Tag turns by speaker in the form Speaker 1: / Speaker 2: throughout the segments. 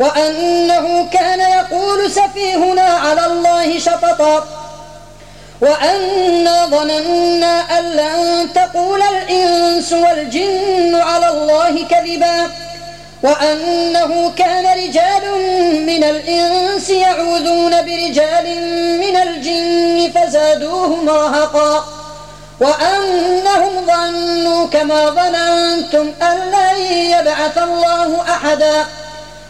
Speaker 1: وأنه كان يقول سفيهنا على الله شططا وأنا ظننا أن لن تقول الإنس والجن على الله كذبا وأنه كان رجال من الإنس يعوذون برجال من الجن فزادوهم رهقا وأنهم ظنوا كما ظننتم أن لن يبعث الله أحداً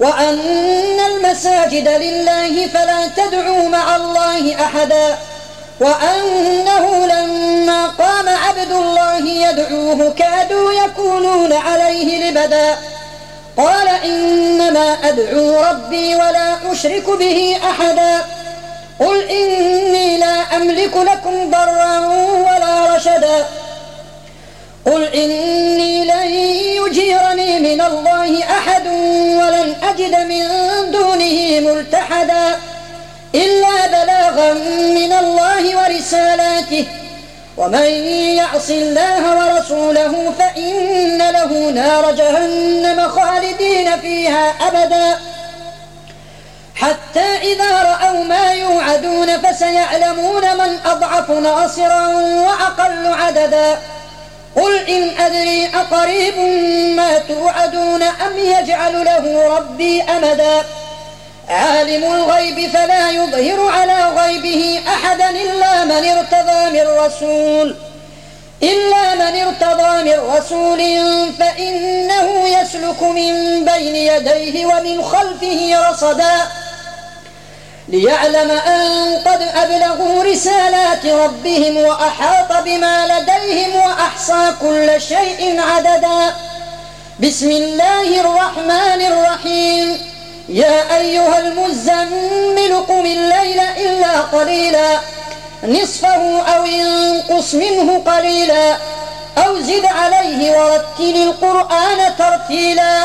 Speaker 1: وأن المساجد لله فلا تدعوا مع الله أحدا وأنه لما قام عبد الله يدعوه كادوا يكونون عليه لبدا قال إنما أدعو ربي ولا أشرك به أحدا قل إني لا أملك لكم ضرا ولا رشدا قل إني لن يجيرني من الله أحد ولن أجد من دونه ملتحدا إلا بلاغا من الله ورسالاته ومن يعص الله ورسوله فإن له نار جهنم خالدين فيها أبدا حتى إذا رأوا ما يوعدون فسيعلمون من أضعف ناصرا وأقل عددا قل إن أدري أقريب ما توعدون أم يجعل له ربي أمدا عالم الغيب فلا يظهر على غيبه أحدا إلا من ارتضى من رسول إلا من ارتضى من رسول فإنه يسلك من بين يديه ومن خلفه رصداً ليعلم أن قد أبلغوا رسالات ربهم وأحاط بما لديهم وأحصى كل شيء عددا بسم الله الرحمن الرحيم يا أيها المزمل قم الليل إلا قليلا نصفه أو انقص منه قليلا أو زد عليه ورتل القرآن ترتيلا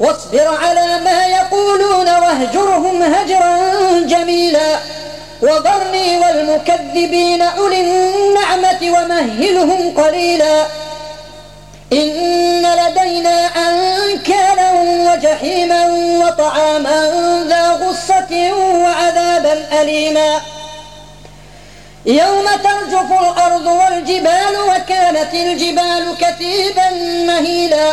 Speaker 1: واصبر على ما يقولون واهجرهم هجرا جميلا وذرني والمكذبين أولي النعمة ومهلهم قليلا إن لدينا أنكالا وجحيما وطعاما ذا غصة وعذابا أليما يوم ترجف الأرض والجبال وكانت الجبال كثيبا مهيلا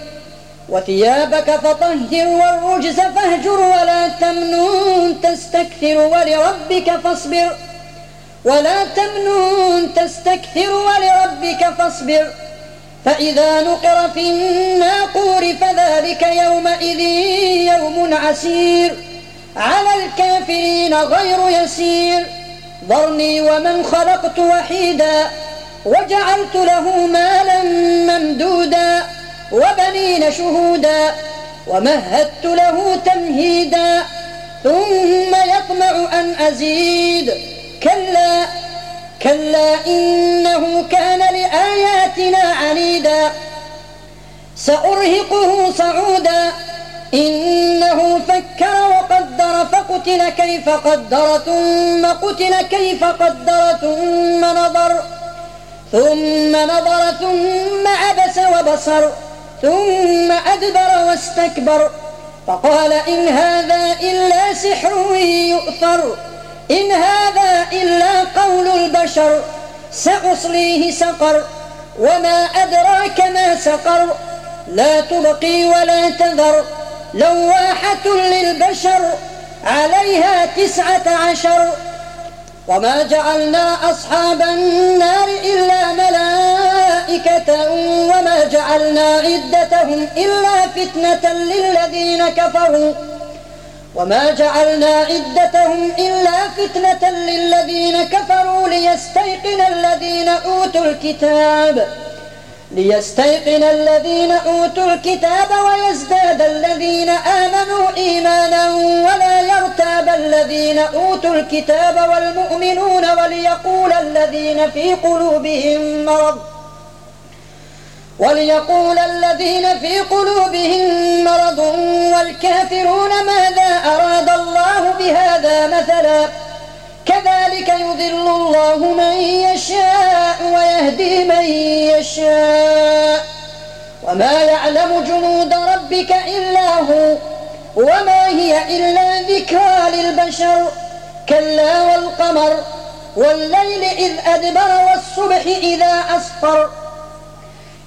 Speaker 1: وثيابك فطهر والرجز فاهجر ولا تمنون تستكثر ولربك فاصبر ولا تمنون تستكثر ولربك فاصبر فإذا نقر في الناقور فذلك يومئذ يوم عسير على الكافرين غير يسير ضرني ومن خلقت وحيدا وجعلت له مالا ممدودا وبنين شهودا ومهدت له تمهيدا ثم يطمع أن أزيد كلا كلا إنه كان لآياتنا عنيدا سأرهقه صعودا إنه فكر وقدر فقتل كيف قدر ثم قتل كيف قدر ثم نظر ثم نظر ثم عبس وبصر ثم أدبر واستكبر فقال إن هذا إلا سحر يؤثر إن هذا إلا قول البشر سأصليه سقر وما أدراك ما سقر لا تبقي ولا تذر لواحة للبشر عليها تسعة عشر وما جعلنا أصحاب النار إلا ملائكة وما جعلنا عدتهم إلا فتنة للذين كفروا وما جعلنا عدتهم إلا فتنة للذين كفروا ليستيقن الذين أوتوا الكتاب ليستيقن الذين أوتوا الكتاب ويزداد الذين آمنوا إيمانا ولا يرتاب الذين أوتوا الكتاب والمؤمنون وليقول الذين في قلوبهم مرض وليقول الذين في قلوبهم مرض والكافرون ماذا أراد الله بهذا مثلا كذلك يضل الله من يشاء ويهدي من يشاء
Speaker 2: وما يعلم
Speaker 1: جنود ربك إلا هو وما هي إلا ذكرى للبشر كلا والقمر والليل إذ أدبر والصبح إذا أسفر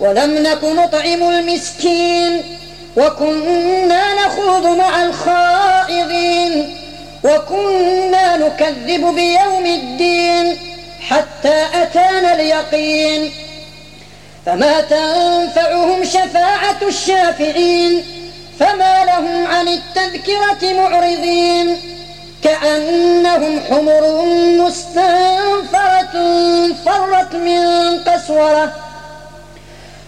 Speaker 1: ولم نك نطعم المسكين وكنا نخوض مع الخائضين وكنا نكذب بيوم الدين حتى أتانا اليقين فما تنفعهم شفاعة الشافعين فما لهم عن التذكرة معرضين كأنهم حمر مستنفرة فرت من قسوره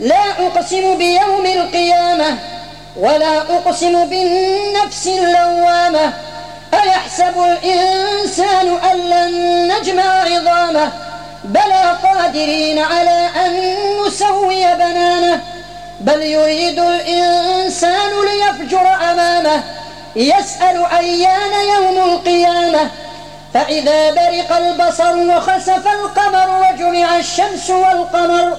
Speaker 1: لا أقسم بيوم القيامة ولا أقسم بالنفس اللوامة أيحسب الإنسان أن لن نجمع عظامه بلى قادرين على أن نسوي بنانه بل يريد الإنسان ليفجر أمامه يسأل أيان يوم القيامة فإذا برق البصر وخسف القمر وجمع الشمس والقمر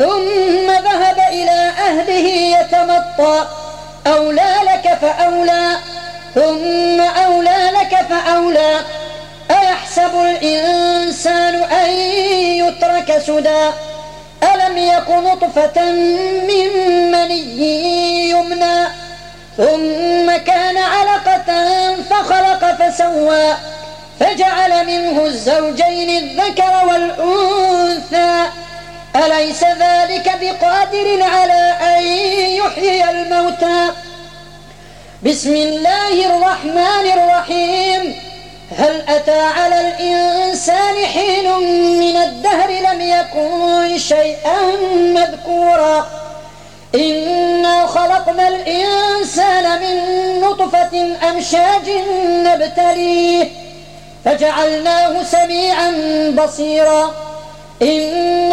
Speaker 1: ثم ذهب إلى أهله يتمطى أولى لك فأولى ثم أولى لك فأولى أيحسب الإنسان أن يترك سدى ألم يق نطفة من مني يمنى ثم كان علقة فخلق فسوى فجعل منه الزوجين الذكر والأنثى أليس ذلك بقادر على أن يحيي الموتى بسم الله الرحمن الرحيم هل أتى على الإنسان حين من الدهر لم يكن شيئا مذكورا إنا خلقنا الإنسان من نطفة أمشاج نبتليه فجعلناه سميعا بصيرا إن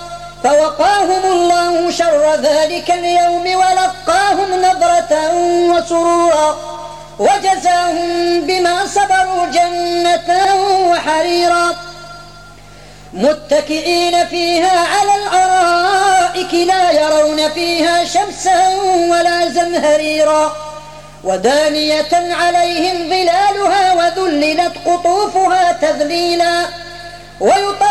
Speaker 1: فوقاهم الله شر ذلك اليوم ولقاهم نظرة وسرورا وجزاهم بما صبروا جنة وحريرا متكئين فيها على الأرائك لا يرون فيها شمسا ولا زمهريرا ودانية عليهم ظلالها وذللت قطوفها تذليلا ويطاف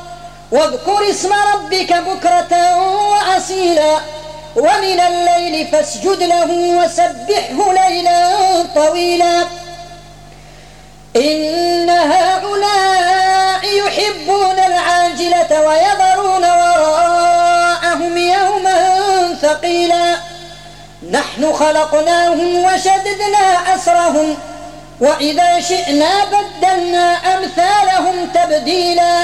Speaker 1: واذكر اسم ربك بكرة وأصيلا ومن الليل فاسجد له وسبحه ليلا طويلا إن هؤلاء يحبون العاجلة ويذرون وراءهم يوما ثقيلا نحن خلقناهم وشددنا أسرهم وإذا شئنا بدلنا أمثالهم تبديلاً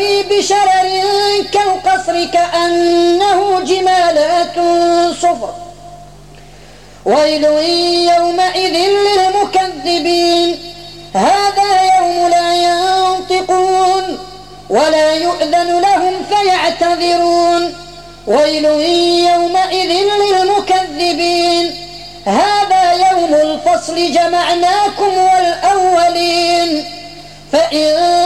Speaker 1: يرمي بشرر كالقصر كأنه جمالات صفر ويل يومئذ للمكذبين هذا يوم لا ينطقون ولا يؤذن لهم فيعتذرون ويل يومئذ للمكذبين هذا يوم الفصل جمعناكم والأولين فإن